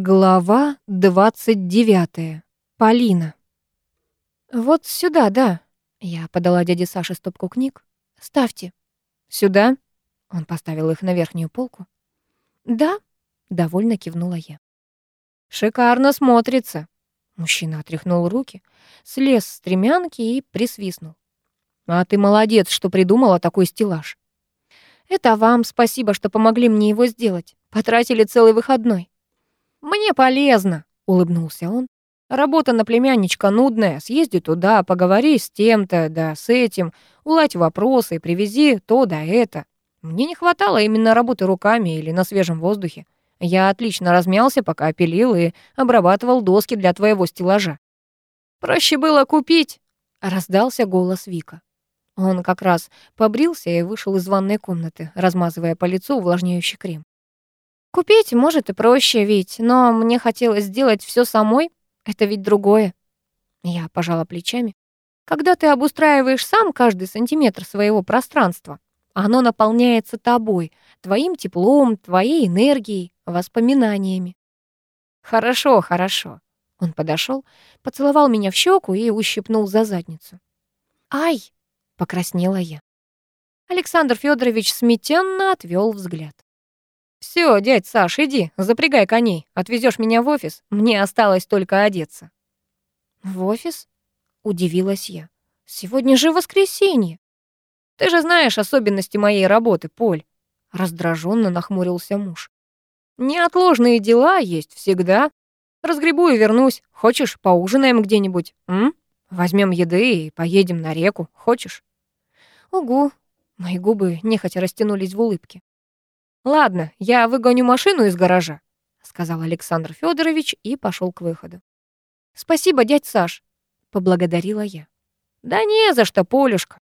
Глава 29. Полина. «Вот сюда, да». Я подала дяде Саше стопку книг. «Ставьте». «Сюда?» Он поставил их на верхнюю полку. «Да», — довольно кивнула я. «Шикарно смотрится». Мужчина отряхнул руки, слез с стремянки и присвистнул. «А ты молодец, что придумала такой стеллаж». «Это вам спасибо, что помогли мне его сделать. Потратили целый выходной». «Мне полезно», — улыбнулся он. «Работа на племянничка нудная. Съезди туда, поговори с тем-то, да с этим, уладь вопросы, привези то да это. Мне не хватало именно работы руками или на свежем воздухе. Я отлично размялся, пока пилил и обрабатывал доски для твоего стеллажа. «Проще было купить», — раздался голос Вика. Он как раз побрился и вышел из ванной комнаты, размазывая по лицу увлажняющий крем. «Купить, может, и проще ведь, но мне хотелось сделать все самой. Это ведь другое». Я пожала плечами. «Когда ты обустраиваешь сам каждый сантиметр своего пространства, оно наполняется тобой, твоим теплом, твоей энергией, воспоминаниями. Хорошо, хорошо. Он подошел, поцеловал меня в щеку и ущипнул за задницу. Ай! покраснела я. Александр Федорович смятенно отвел взгляд. Все, дядь Саш, иди, запрягай коней, отвезешь меня в офис, мне осталось только одеться. В офис? удивилась я. Сегодня же воскресенье. Ты же знаешь особенности моей работы, Поль. Раздраженно нахмурился муж. Неотложные дела есть всегда. Разгребу и вернусь. Хочешь, поужинаем где-нибудь? М? Возьмем еды и поедем на реку. Хочешь? Угу. Мои губы нехотя растянулись в улыбке. Ладно, я выгоню машину из гаража, сказал Александр Федорович и пошел к выходу. Спасибо, дядь Саш, поблагодарила я. Да не за что, Полюшка.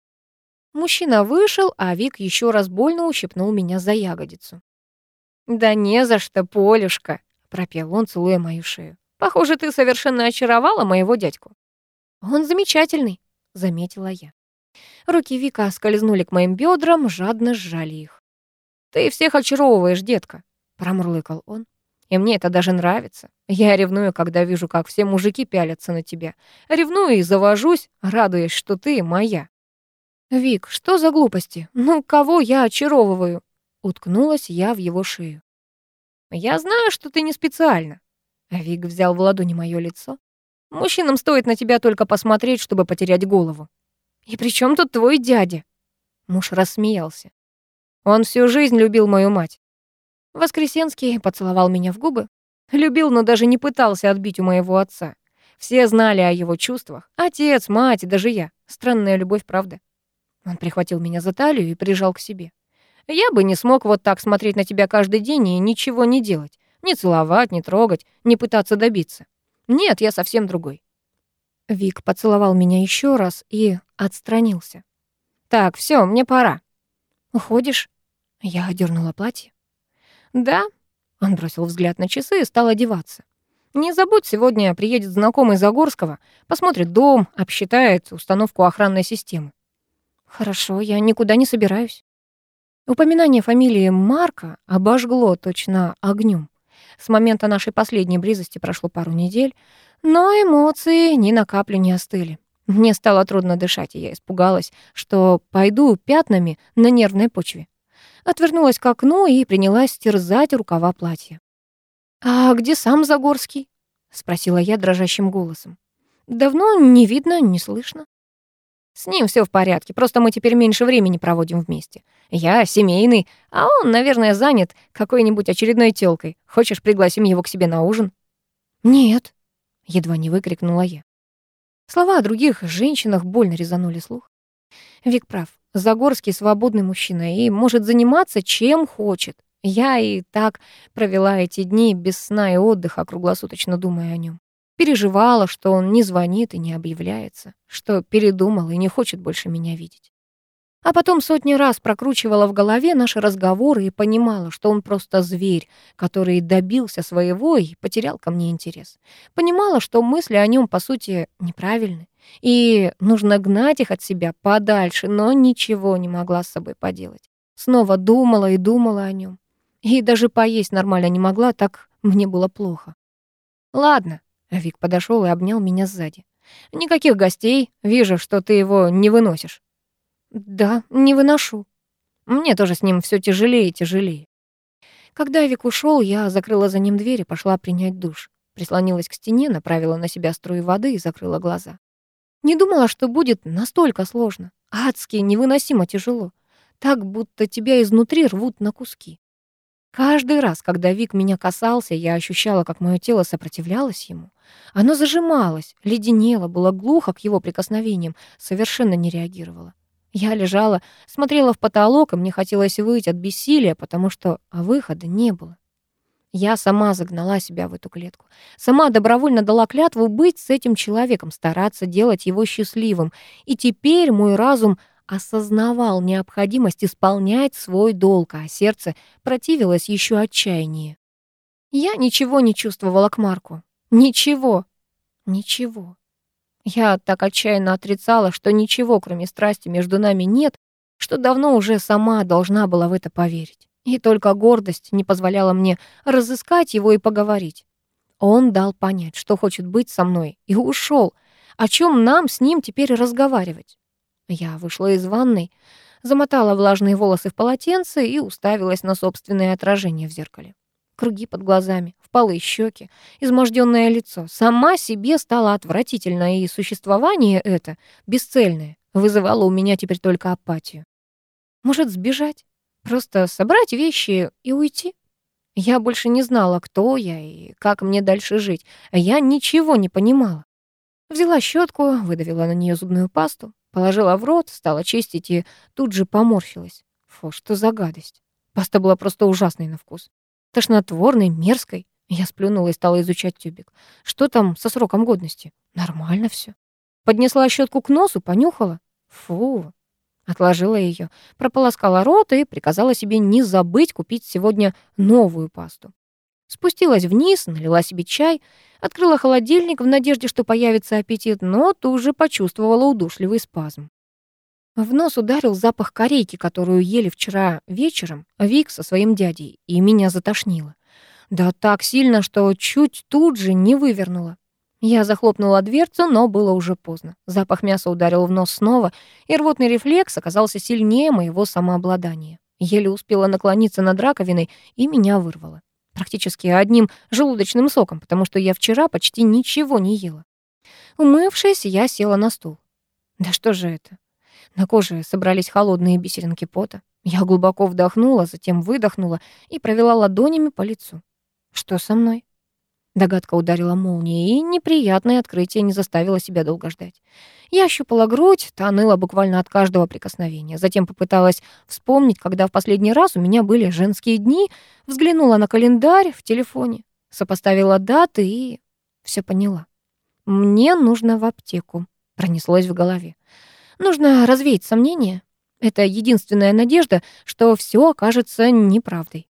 Мужчина вышел, а Вик еще раз больно ущипнул меня за ягодицу. «Да не за что, Полюшка», — пропел он, целуя мою шею. «Похоже, ты совершенно очаровала моего дядьку». «Он замечательный», — заметила я. Руки Вика скользнули к моим бедрам, жадно сжали их. «Ты всех очаровываешь, детка», — промурлыкал он. «И мне это даже нравится. Я ревную, когда вижу, как все мужики пялятся на тебя. Ревную и завожусь, радуясь, что ты моя». «Вик, что за глупости? Ну, кого я очаровываю?» Уткнулась я в его шею. «Я знаю, что ты не специально». Вик взял в ладони мое лицо. «Мужчинам стоит на тебя только посмотреть, чтобы потерять голову». «И при чем тут твой дядя?» Муж рассмеялся. Он всю жизнь любил мою мать. Воскресенский поцеловал меня в губы. Любил, но даже не пытался отбить у моего отца. Все знали о его чувствах. Отец, мать даже я. Странная любовь, правда? Он прихватил меня за талию и прижал к себе. Я бы не смог вот так смотреть на тебя каждый день и ничего не делать. Не целовать, не трогать, не пытаться добиться. Нет, я совсем другой. Вик поцеловал меня еще раз и отстранился. Так, все, мне пора. Уходишь? Я одернула платье. Да. Он бросил взгляд на часы и стал одеваться. Не забудь, сегодня приедет знакомый Загорского, посмотрит дом, обсчитает установку охранной системы. Хорошо, я никуда не собираюсь. Упоминание фамилии Марка обожгло точно огнем. С момента нашей последней близости прошло пару недель, но эмоции ни на каплю не остыли. Мне стало трудно дышать, и я испугалась, что пойду пятнами на нервной почве. Отвернулась к окну и принялась стерзать рукава платья. «А где сам Загорский?» — спросила я дрожащим голосом. «Давно не видно, не слышно». С ним все в порядке, просто мы теперь меньше времени проводим вместе. Я семейный, а он, наверное, занят какой-нибудь очередной тёлкой. Хочешь, пригласим его к себе на ужин? Нет, едва не выкрикнула я. Слова о других женщинах больно резанули слух. Вик прав. Загорский свободный мужчина и может заниматься чем хочет. Я и так провела эти дни без сна и отдыха, круглосуточно думая о нем. Переживала, что он не звонит и не объявляется, что передумал и не хочет больше меня видеть. А потом сотни раз прокручивала в голове наши разговоры и понимала, что он просто зверь, который добился своего и потерял ко мне интерес. Понимала, что мысли о нем, по сути, неправильны, и нужно гнать их от себя подальше, но ничего не могла с собой поделать. Снова думала и думала о нем. И даже поесть нормально не могла, так мне было плохо. Ладно. Вик подошел и обнял меня сзади. Никаких гостей. Вижу, что ты его не выносишь. Да, не выношу. Мне тоже с ним все тяжелее и тяжелее. Когда Вик ушел, я закрыла за ним дверь и пошла принять душ. Прислонилась к стене, направила на себя струи воды и закрыла глаза. Не думала, что будет настолько сложно. Адски, невыносимо тяжело. Так, будто тебя изнутри рвут на куски. Каждый раз, когда Вик меня касался, я ощущала, как мое тело сопротивлялось ему. Оно зажималось, леденело, было глухо к его прикосновениям, совершенно не реагировало. Я лежала, смотрела в потолок, и мне хотелось выйти от бессилия, потому что выхода не было. Я сама загнала себя в эту клетку. Сама добровольно дала клятву быть с этим человеком, стараться делать его счастливым. И теперь мой разум осознавал необходимость исполнять свой долг, а сердце противилось еще отчаяннее. Я ничего не чувствовала к Марку. Ничего. Ничего. Я так отчаянно отрицала, что ничего, кроме страсти, между нами нет, что давно уже сама должна была в это поверить. И только гордость не позволяла мне разыскать его и поговорить. Он дал понять, что хочет быть со мной, и ушел. О чем нам с ним теперь разговаривать? Я вышла из ванной, замотала влажные волосы в полотенце и уставилась на собственное отражение в зеркале. Круги под глазами, впалые щеки, изможденное лицо. Сама себе стало отвратительно, и существование это, бесцельное, вызывало у меня теперь только апатию. Может, сбежать? Просто собрать вещи и уйти? Я больше не знала, кто я и как мне дальше жить. Я ничего не понимала. Взяла щетку, выдавила на нее зубную пасту, Положила в рот, стала чистить и тут же поморщилась. Фу, что за гадость. Паста была просто ужасной на вкус. Тошнотворной, мерзкой. Я сплюнула и стала изучать тюбик. Что там со сроком годности? Нормально все. Поднесла щетку к носу, понюхала. Фу. Отложила ее, прополоскала рот и приказала себе не забыть купить сегодня новую пасту. Спустилась вниз, налила себе чай, открыла холодильник в надежде, что появится аппетит, но тут же почувствовала удушливый спазм. В нос ударил запах корейки, которую ели вчера вечером Вик со своим дядей, и меня затошнило. Да так сильно, что чуть тут же не вывернула. Я захлопнула дверцу, но было уже поздно. Запах мяса ударил в нос снова, и рвотный рефлекс оказался сильнее моего самообладания. Еле успела наклониться над раковиной, и меня вырвало практически одним желудочным соком, потому что я вчера почти ничего не ела. Умывшись, я села на стул. Да что же это? На коже собрались холодные бисеринки пота. Я глубоко вдохнула, затем выдохнула и провела ладонями по лицу. Что со мной? Догадка ударила молнией, и неприятное открытие не заставило себя долго ждать. Я ощупала грудь, та буквально от каждого прикосновения. Затем попыталась вспомнить, когда в последний раз у меня были женские дни, взглянула на календарь в телефоне, сопоставила даты и все поняла. «Мне нужно в аптеку», — пронеслось в голове. «Нужно развеять сомнения. Это единственная надежда, что все окажется неправдой».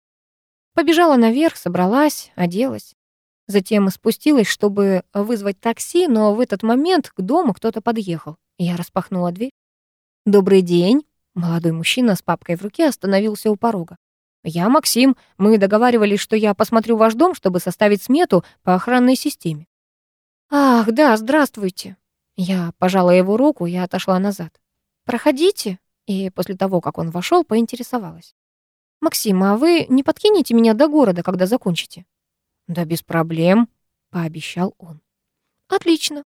Побежала наверх, собралась, оделась. Затем спустилась, чтобы вызвать такси, но в этот момент к дому кто-то подъехал. Я распахнула дверь. «Добрый день!» Молодой мужчина с папкой в руке остановился у порога. «Я Максим. Мы договаривались, что я посмотрю ваш дом, чтобы составить смету по охранной системе». «Ах, да, здравствуйте!» Я пожала его руку и отошла назад. «Проходите». И после того, как он вошел, поинтересовалась. «Максим, а вы не подкинете меня до города, когда закончите?» «Да без проблем», — пообещал он. «Отлично».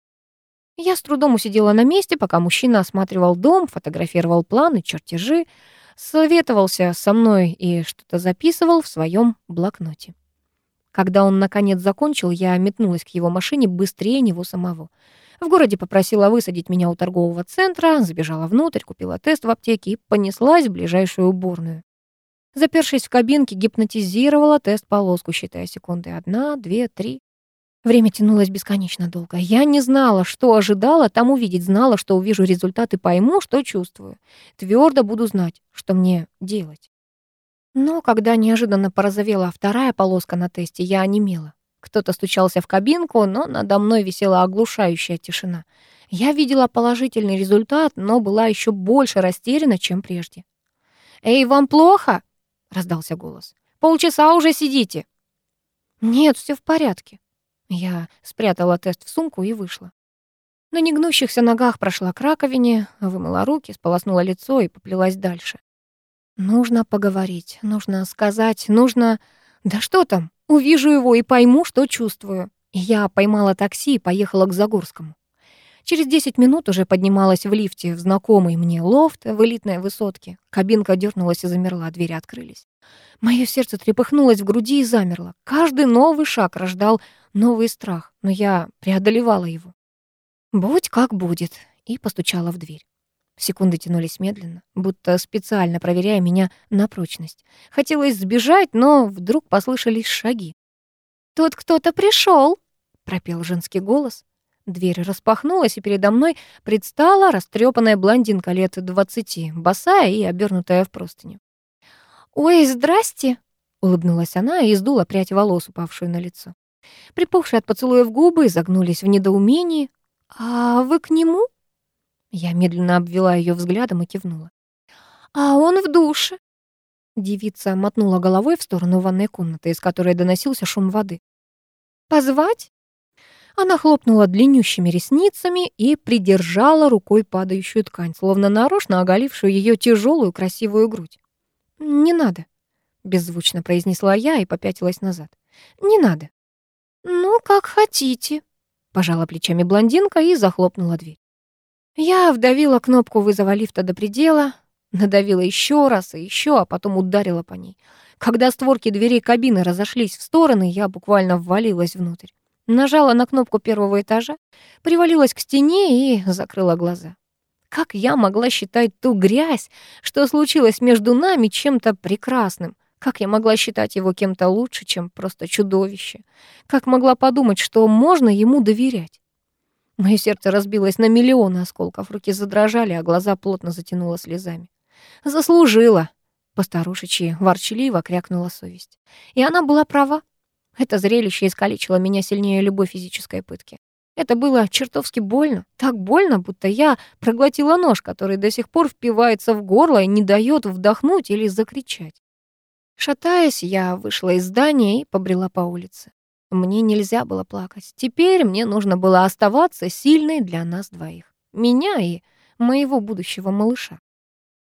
Я с трудом усидела на месте, пока мужчина осматривал дом, фотографировал планы, чертежи, советовался со мной и что-то записывал в своем блокноте. Когда он, наконец, закончил, я метнулась к его машине быстрее него самого. В городе попросила высадить меня у торгового центра, забежала внутрь, купила тест в аптеке и понеслась в ближайшую уборную. Запершись в кабинке, гипнотизировала тест-полоску, считая секунды. Одна, две, три. Время тянулось бесконечно долго. Я не знала, что ожидала там увидеть. Знала, что увижу результаты, пойму, что чувствую. Твердо буду знать, что мне делать. Но когда неожиданно порозовела вторая полоска на тесте, я онемела. Кто-то стучался в кабинку, но надо мной висела оглушающая тишина. Я видела положительный результат, но была еще больше растеряна, чем прежде. «Эй, вам плохо?» Раздался голос. Полчаса уже сидите. Нет, все в порядке. Я спрятала тест в сумку и вышла. На негнущихся ногах прошла к раковине, вымыла руки, сполоснула лицо и поплелась дальше. Нужно поговорить, нужно сказать, нужно... Да что там, увижу его и пойму, что чувствую. Я поймала такси и поехала к Загорскому. Через 10 минут уже поднималась в лифте в знакомый мне лофт в элитной высотке. Кабинка дернулась и замерла, двери открылись. Мое сердце трепыхнулось в груди и замерло. Каждый новый шаг рождал новый страх, но я преодолевала его. «Будь как будет», и постучала в дверь. Секунды тянулись медленно, будто специально проверяя меня на прочность. Хотелось сбежать, но вдруг послышались шаги. «Тут кто-то пришел, пропел женский голос. Дверь распахнулась, и передо мной предстала растрепанная блондинка лет двадцати, босая и обернутая в простыню. «Ой, здрасте!» — улыбнулась она и сдула прядь волос, упавшую на лицо. Припухшие от поцелуев губы загнулись в недоумении. «А вы к нему?» Я медленно обвела ее взглядом и кивнула. «А он в душе!» Девица мотнула головой в сторону ванной комнаты, из которой доносился шум воды. «Позвать?» Она хлопнула длиннющими ресницами и придержала рукой падающую ткань, словно нарочно оголившую ее тяжелую красивую грудь. «Не надо», — беззвучно произнесла я и попятилась назад. «Не надо». «Ну, как хотите», — пожала плечами блондинка и захлопнула дверь. Я вдавила кнопку вызова лифта до предела, надавила еще раз и еще, а потом ударила по ней. Когда створки дверей кабины разошлись в стороны, я буквально ввалилась внутрь. Нажала на кнопку первого этажа, привалилась к стене и закрыла глаза. Как я могла считать ту грязь, что случилось между нами, чем-то прекрасным? Как я могла считать его кем-то лучше, чем просто чудовище? Как могла подумать, что можно ему доверять? Мое сердце разбилось на миллионы осколков, руки задрожали, а глаза плотно затянуло слезами. «Заслужила!» — постарушечьи ворчливо крякнула совесть. И она была права. Это зрелище искалечило меня сильнее любой физической пытки. Это было чертовски больно. Так больно, будто я проглотила нож, который до сих пор впивается в горло и не дает вдохнуть или закричать. Шатаясь, я вышла из здания и побрела по улице. Мне нельзя было плакать. Теперь мне нужно было оставаться сильной для нас двоих. Меня и моего будущего малыша.